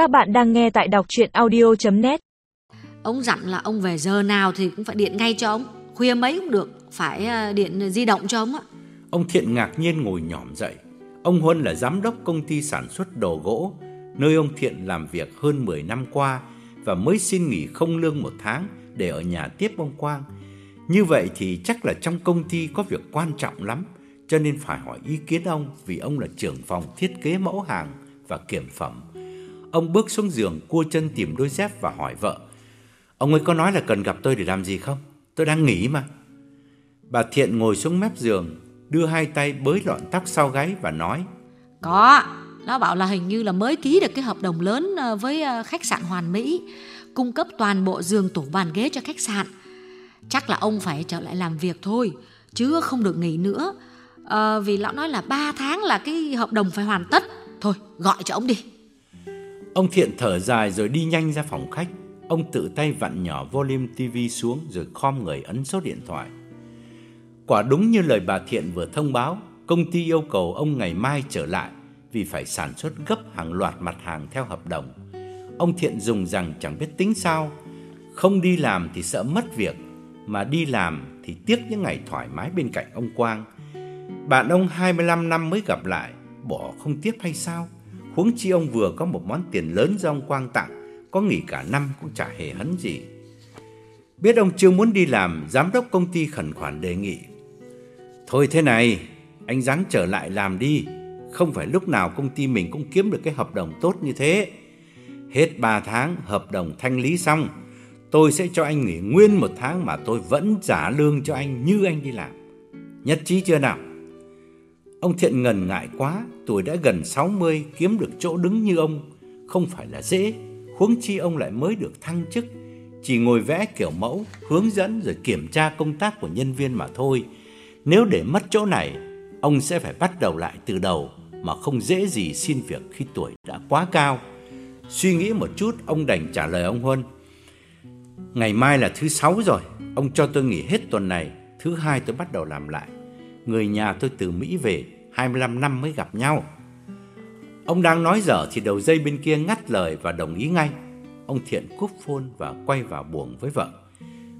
Các bạn đang nghe tại đọc chuyện audio.net Ông dặn là ông về giờ nào thì cũng phải điện ngay cho ông Khuya mấy cũng được Phải à, điện di động cho ông á Ông Thiện ngạc nhiên ngồi nhỏm dậy. Ông Huân là giám đốc công ty sản xuất đồ gỗ, nơi ông Thiện làm việc hơn 10 năm qua và mới xin nghỉ không lương một tháng để ở nhà tiếp ông Quang. Như vậy thì chắc là trong công ty có việc quan trọng lắm, cho nên phải hỏi ý kiến ông vì ông là trưởng phòng thiết kế mẫu hàng và kiểm phẩm. Ông bước xuống giường, cua chân tìm đôi dép và hỏi vợ: "Ông ấy có nói là cần gặp tôi để làm gì không? Tôi đang nghỉ mà." Bà Thiện ngồi xuống mép giường, đưa hai tay bới lọn tóc sau gáy và nói: Có Nó bảo là hình như là mới ký được cái hợp đồng lớn ờ, với ờ, khách sạn Hoàn Mỹ Cung cấp toàn bộ giường tủ bàn ghế cho khách sạn Chắc là ông phải trở lại làm việc thôi Chứ không được nghỉ nữa à, Vì lão nói là 3 tháng là cái hợp đồng phải hoàn tất Thôi gọi cho ông đi Ông Thiện thở dài rồi đi nhanh ra phòng khách. Ông tự tay vặn nhỏ volume TV xuống rồi khom người ấn số điện thoại. Quả đúng như lời bà Thiện vừa thông báo, công ty yêu cầu ông ngày mai trở lại vì phải sản xuất gấp hàng loạt mặt hàng theo hợp đồng. Ông Thiện dùng rằng chẳng biết tính sao, không đi làm thì sợ mất việc, mà đi làm thì tiếc những ngày thoải mái bên cạnh ông Quang. Bạn ông 25 năm mới gặp lại, bỏ không tiếc hay sao? Huống chi ông vừa có một món tiền lớn do ông Quang tặng, có nghỉ cả năm cũng chả hề hấn gì. Biết ông chưa muốn đi làm, giám đốc công ty khẩn khoản đề nghị. Thôi thế này, anh ráng trở lại làm đi, không phải lúc nào công ty mình cũng kiếm được cái hợp đồng tốt như thế. Hết 3 tháng hợp đồng thanh lý xong, tôi sẽ cho anh nghỉ nguyên một tháng mà tôi vẫn trả lương cho anh như anh đi làm. Nhất trí chưa nào? Ông Thiện ngần ngại quá, tuổi đã gần 60 kiếm được chỗ đứng như ông không phải là dễ, huống chi ông lại mới được thăng chức, chỉ ngồi vẽ kiểu mẫu, hướng dẫn rồi kiểm tra công tác của nhân viên mà thôi. Nếu để mất chỗ này, ông sẽ phải bắt đầu lại từ đầu mà không dễ gì xin việc khi tuổi đã quá cao. Suy nghĩ một chút, ông đành trả lời ông Huân. Ngày mai là thứ sáu rồi, ông cho tôi nghỉ hết tuần này, thứ hai tôi bắt đầu làm lại. Người nhà tôi từ Mỹ về, 25 năm mới gặp nhau. Ông đang nói dở thì đầu dây bên kia ngắt lời và đồng ý ngay. Ông Thiện cúp phone và quay vào buồng với vợ.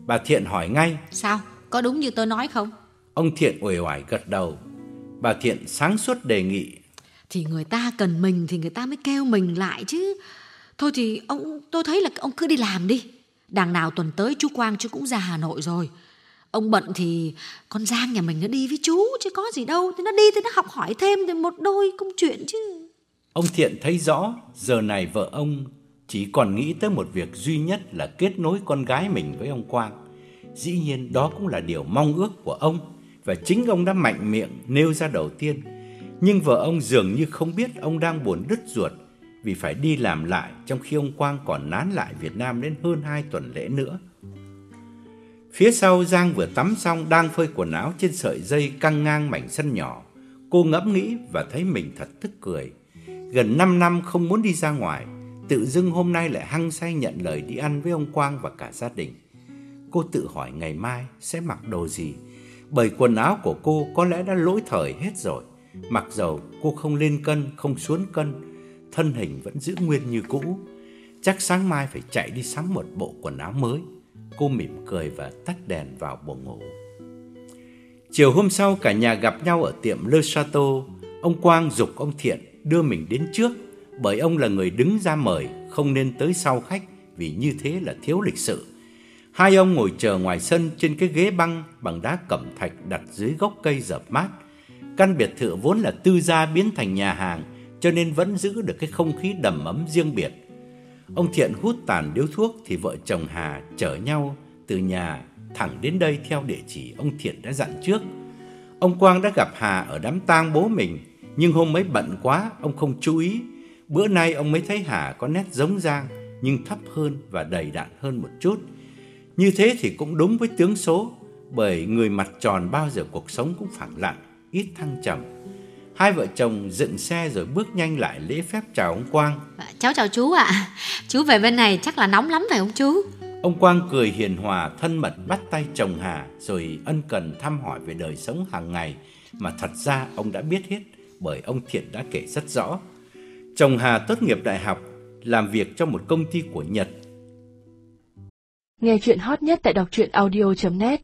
Bà Thiện hỏi ngay, Sao? Có đúng như tôi nói không? ông Thiện uể oải gật đầu. Bà Thiện sáng suốt đề nghị, Thì người ta cần mình thì người ta mới kêu mình lại chứ Thôi thì ông tôi thấy là ông cứ đi làm đi Đằng nào tuần tới chú Quang chú cũng ra Hà Nội rồi Ông bận thì con Giang nhà mình nó đi với chú chứ có gì đâu Thì nó đi thì nó học hỏi thêm thì một đôi công chuyện chứ Ông Thiện thấy rõ, giờ này vợ ông chỉ còn nghĩ tới một việc duy nhất là kết nối con gái mình với ông Quang. Dĩ nhiên đó cũng là điều mong ước của ông và chính ông đã mạnh miệng nêu ra đầu tiên. Nhưng vợ ông dường như không biết ông đang buồn đứt ruột vì phải đi làm lại trong khi ông Quang còn nán lại Việt Nam đến hơn 2 tuần lễ nữa. Phía sau Giang vừa tắm xong đang phơi quần áo trên sợi dây căng ngang mảnh sân nhỏ. Cô ngẫm nghĩ và thấy mình thật tức cười. Gần 5 năm không muốn đi ra ngoài, tự dưng hôm nay lại hăng say nhận lời đi ăn với ông Quang và cả gia đình. Cô tự hỏi ngày mai sẽ mặc đồ gì, bởi quần áo của cô có lẽ đã lỗi thời hết rồi. Mặc dầu cô không lên cân, không xuống cân, thân hình vẫn giữ nguyên như cũ. Chắc sáng mai phải chạy đi sắm một bộ quần áo mới. Cô mỉm cười và tắt đèn vào buồng ngủ. Chiều hôm sau cả nhà gặp nhau ở tiệm Le Chateau. Ông Quang dục ông Thiện đưa mình đến trước bởi ông là người đứng ra mời, không nên tới sau khách vì như thế là thiếu lịch sự. Hai ông ngồi chờ ngoài sân trên cái ghế băng bằng đá cẩm thạch đặt dưới gốc cây dập mát. Căn biệt thự vốn là tư gia biến thành nhà hàng, cho nên vẫn giữ được cái không khí đầm ấm riêng biệt. Ông Thiện hút tàn điếu thuốc thì vợ chồng Hà chở nhau từ nhà thẳng đến đây theo địa chỉ ông Thiện đã dặn trước. Ông Quang đã gặp Hà ở đám tang bố mình, nhưng hôm ấy bận quá, ông không chú ý. Bữa nay ông mới thấy Hà có nét giống Giang, nhưng thấp hơn và đầy đặn hơn một chút. Như thế thì cũng đúng với tướng số, bởi người mặt tròn bao giờ cuộc sống cũng phẳng lặng, ít thăng trầm. Hai vợ chồng dựng xe rồi bước nhanh lại lễ phép chào ông Quang. Cháu chào chú ạ Chú về bên này chắc là nóng lắm phải không chú Ông Quang cười hiền hòa, thân mật bắt tay chồng Hà rồi ân cần thăm hỏi về đời sống hàng ngày mà thật ra ông đã biết hết bởi ông Thiện đã kể rất rõ. Chồng Hà tốt nghiệp đại học làm việc cho một công ty của Nhật. Nghe chuyện hot nhất tại đọc truyện audio.net